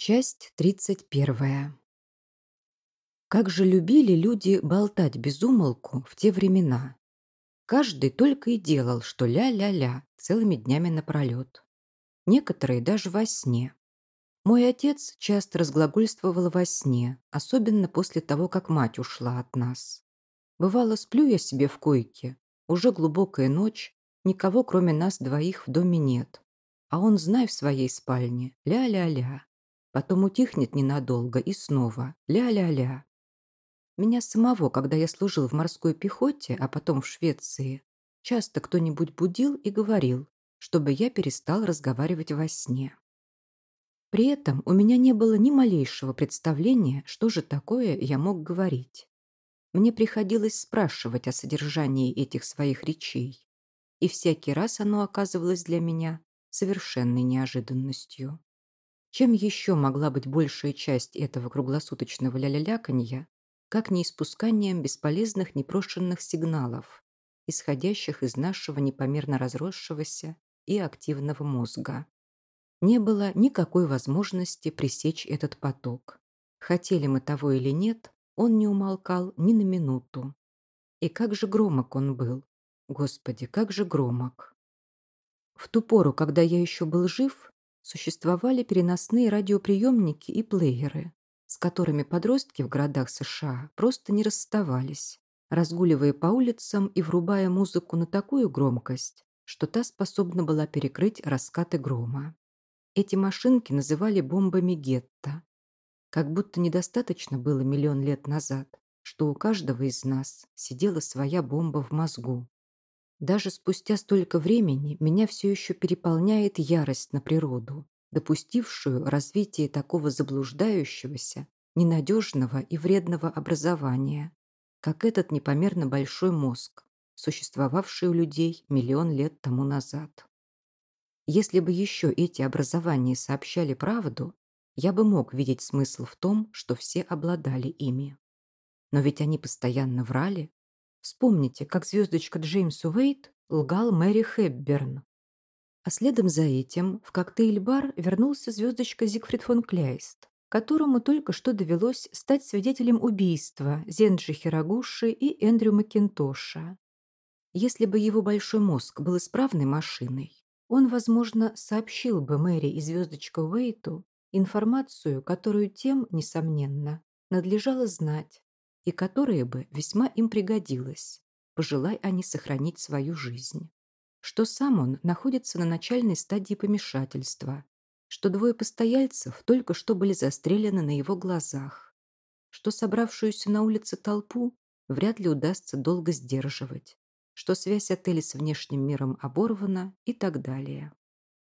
Часть 31. Как же любили люди болтать без умолку в те времена. Каждый только и делал, что ля-ля-ля целыми днями напролет. Некоторые даже во сне. Мой отец часто разглагольствовал во сне, особенно после того, как мать ушла от нас. Бывало, сплю я себе в койке, уже глубокая ночь, никого кроме нас двоих в доме нет. А он, знай, в своей спальне, ля-ля-ля. Потом утихнет ненадолго и снова ля-ля-ля. Меня самого, когда я служил в морской пехоте, а потом в Швеции, часто кто-нибудь будил и говорил, чтобы я перестал разговаривать во сне. При этом у меня не было ни малейшего представления, что же такое я мог говорить. Мне приходилось спрашивать о содержании этих своих речей, и всякий раз оно оказывалось для меня совершенной неожиданностью. Чем еще могла быть большая часть этого круглосуточного ля-ля-ляканья, как не испусканием бесполезных непрошенных сигналов, исходящих из нашего непомерно разросшегося и активного мозга. Не было никакой возможности пресечь этот поток. Хотели мы того или нет, он не умолкал ни на минуту. И как же громок он был. Господи, как же громок. В ту пору, когда я еще был жив, существовали переносные радиоприемники и плееры, с которыми подростки в городах США просто не расставались, разгуливая по улицам и врубая музыку на такую громкость, что та способна была перекрыть раскаты грома. Эти машинки называли бомбами гетто. Как будто недостаточно было миллион лет назад, что у каждого из нас сидела своя бомба в мозгу, даже спустя столько времени меня все еще переполняет ярость на природу, допустившую развитие такого заблуждающегося, ненадежного и вредного образования, как этот непомерно большой мозг, существовавший у людей миллион лет тому назад. Если бы еще эти образования сообщали правду, я бы мог видеть смысл в том, что все обладали ими. Но ведь они постоянно врали, Вспомните, как звездочка Джеймс Уэйт лгал Мэри Хэбберн. А следом за этим в коктейль-бар вернулся звездочка Зигфрид фон Кляйст, которому только что довелось стать свидетелем убийства Зенджи Хирогуши и Эндрю Макинтоша. Если бы его большой мозг был исправной машиной, он, возможно, сообщил бы Мэри и звездочка Уэйту информацию, которую тем, несомненно, надлежало знать, и которое бы весьма им пригодилось, пожелай они сохранить свою жизнь. Что сам он находится на начальной стадии помешательства, что двое постояльцев только что были застрелены на его глазах, что собравшуюся на улице толпу вряд ли удастся долго сдерживать, что связь отеля с внешним миром оборвана и так далее.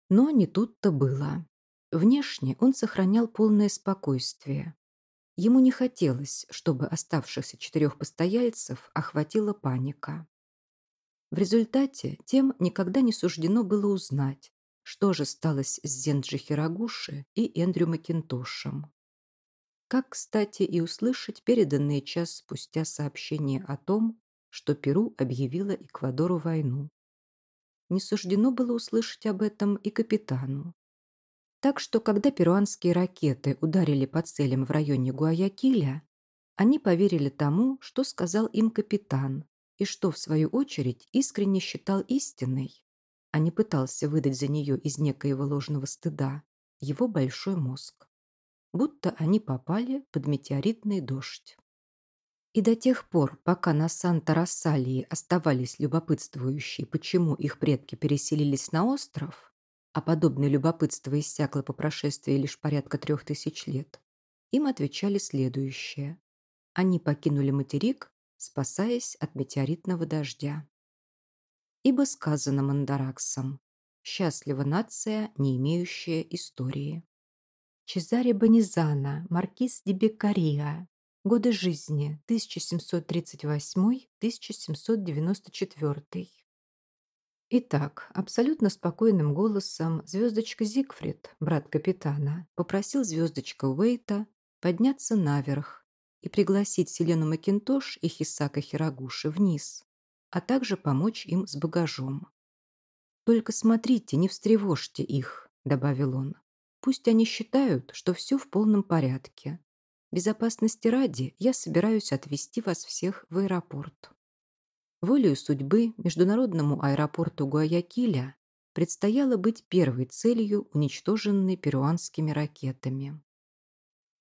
Но не тут-то было. Внешне он сохранял полное спокойствие, Ему не хотелось, чтобы оставшихся четырех постояльцев охватила паника. В результате тем никогда не суждено было узнать, что же сталось с Зенджи Хирогуши и Эндрю Макинтошем. Как, кстати, и услышать переданные час спустя сообщение о том, что Перу объявила Эквадору войну. Не суждено было услышать об этом и капитану. Так что, когда перуанские ракеты ударили по целям в районе Гуаякиля, они поверили тому, что сказал им капитан, и что, в свою очередь, искренне считал истиной, а не пытался выдать за нее из некоего ложного стыда его большой мозг. Будто они попали под метеоритный дождь. И до тех пор, пока на Санта-Рассалии оставались любопытствующие, почему их предки переселились на остров, а подобное любопытство иссякло по прошествии лишь порядка трех тысяч лет, им отвечали следующее. Они покинули материк, спасаясь от метеоритного дождя. Ибо сказано Мандараксом «Счастлива нация, не имеющая истории». Чезаре Банизана, маркиз де Беккария. Годы жизни 1738-1794. Итак, абсолютно спокойным голосом звездочка Зигфрид, брат капитана, попросил звездочка Уэйта подняться наверх и пригласить Селену Макинтош и Хисака Хирогуши вниз, а также помочь им с багажом. «Только смотрите, не встревожьте их», — добавил он. пусть они считают, что все в полном порядке. Безопасности ради я собираюсь отвезти вас всех в аэропорт. Волею судьбы международному аэропорту Гуаякиля предстояло быть первой целью, уничтоженной перуанскими ракетами.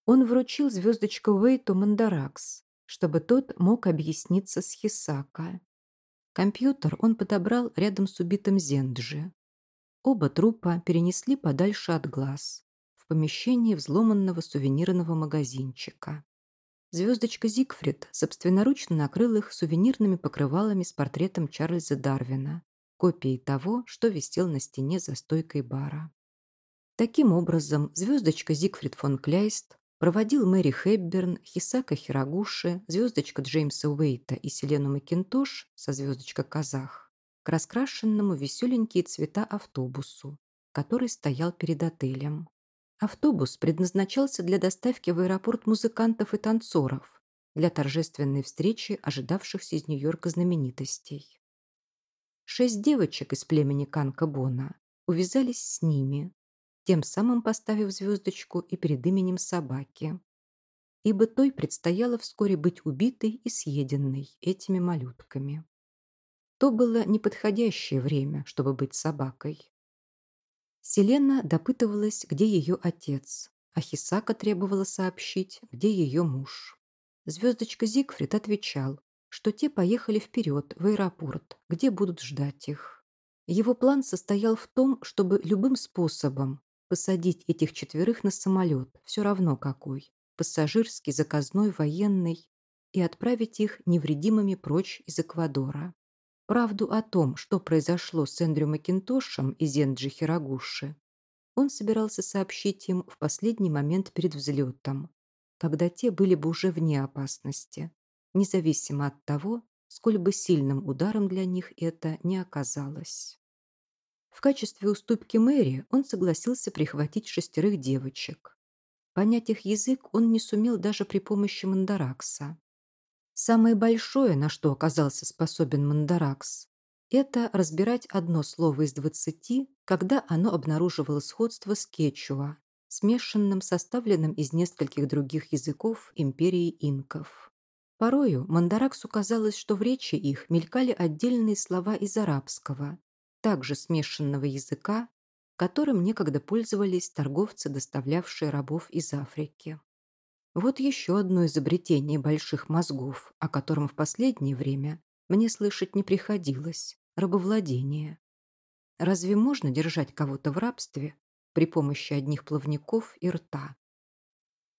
Он вручил звездочку Уэйту Мандаракс, чтобы тот мог объясниться с Хисака. Компьютер он подобрал рядом с убитым Зенджи. Оба трупа перенесли подальше от глаз, в помещении взломанного сувенирного магазинчика. Звездочка Зигфрид собственноручно накрыл их сувенирными покрывалами с портретом Чарльза Дарвина, копией того, что висел на стене за стойкой бара. Таким образом, звездочка Зигфрид фон Кляйст проводил Мэри Хэбберн, Хисака Хирагуши, звездочка Джеймса Уэйта и Селену Макинтош со звездочка Казах к раскрашенному веселенькие цвета автобусу, который стоял перед отелем. Автобус предназначался для доставки в аэропорт музыкантов и танцоров для торжественной встречи ожидавшихся из Нью-Йорка знаменитостей. Шесть девочек из племени Канка-Бона увязались с ними, тем самым поставив звездочку и перед именем собаки. Ибо той предстояло вскоре быть убитой и съеденной этими малютками. То было неподходящее время, чтобы быть собакой. Селена допытывалась, где ее отец, а Хисака требовала сообщить, где ее муж. Звездочка Зигфрид отвечал, что те поехали вперед, в аэропорт, где будут ждать их. Его план состоял в том, чтобы любым способом посадить этих четверых на самолет, все равно какой, пассажирский, заказной, военный, и отправить их невредимыми прочь из Эквадора. Правду о том, что произошло с Эндрю Макинтошем и Зенджи Хирогуши, он собирался сообщить им в последний момент перед взлетом, когда те были бы уже вне опасности, независимо от того, сколь бы сильным ударом для них это не оказалось. В качестве уступки Мэри он согласился прихватить шестерых девочек. Понять их язык он не сумел даже при помощи Мандаракса. Самое большое, на что оказался способен Мандаракс, это разбирать одно слово из двадцати, когда оно обнаруживало сходство с кечуа, смешанным, составленным из нескольких других языков империи инков. Порою Мандараксу казалось, что в речи их мелькали отдельные слова из арабского, также смешанного языка, которым некогда пользовались торговцы, доставлявшие рабов из Африки. Вот еще одно изобретение больших мозгов, о котором в последнее время мне слышать не приходилось – рабовладение. Разве можно держать кого-то в рабстве при помощи одних плавников и рта?